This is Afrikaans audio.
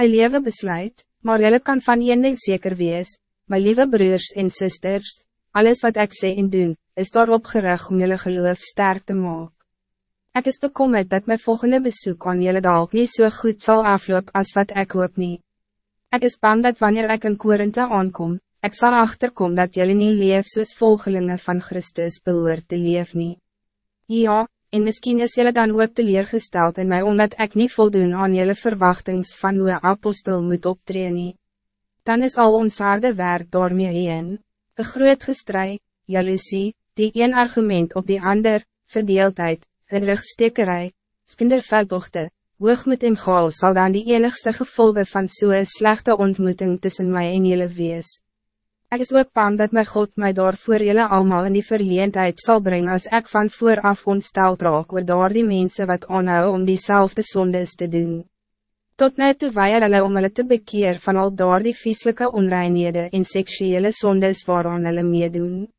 Hy lewe besluit, maar jylle kan van een ding zeker wees, my lieve broers en sisters, alles wat ik sê en doen, is daarop gerig om jylle geloof sterk te maken. Ik is bekommerd dat mijn volgende bezoek aan jullie dalk niet zo so goed zal aflopen als wat ik hoop niet. Ik is bang dat wanneer ik in Korinthe aankom, ik zal achterkomen dat jullie niet leef soos volgelingen van Christus behoort te leef nie. Ja, en misschien is jullie dan ook teleurgesteld in mij omdat ik niet voldoen aan jullie verwachtings van hoe een apostel moet optreden. Dan is al ons harde werk daarmee heen. Een groot gestrij, jaloezie, die een argument op die ander, verdeeldheid, een rugstekerij, skinderveldbochte, hoogmoed en gaal zal dan die enigste gevolgen van zo'n slechte ontmoeting tussen mij en jullie wees. Ik is ook bang dat mijn God mij daar voor jullie allemaal in die verleendheid zal brengen als ik van vooraf ontsteld raak oor daar die mensen wat aanhou om diezelfde zondes te doen. Tot nu toe weier hulle om hulle te bekeer van al daar die vieslijke onreinhede en seksuele zondes waaraan hulle meedoen.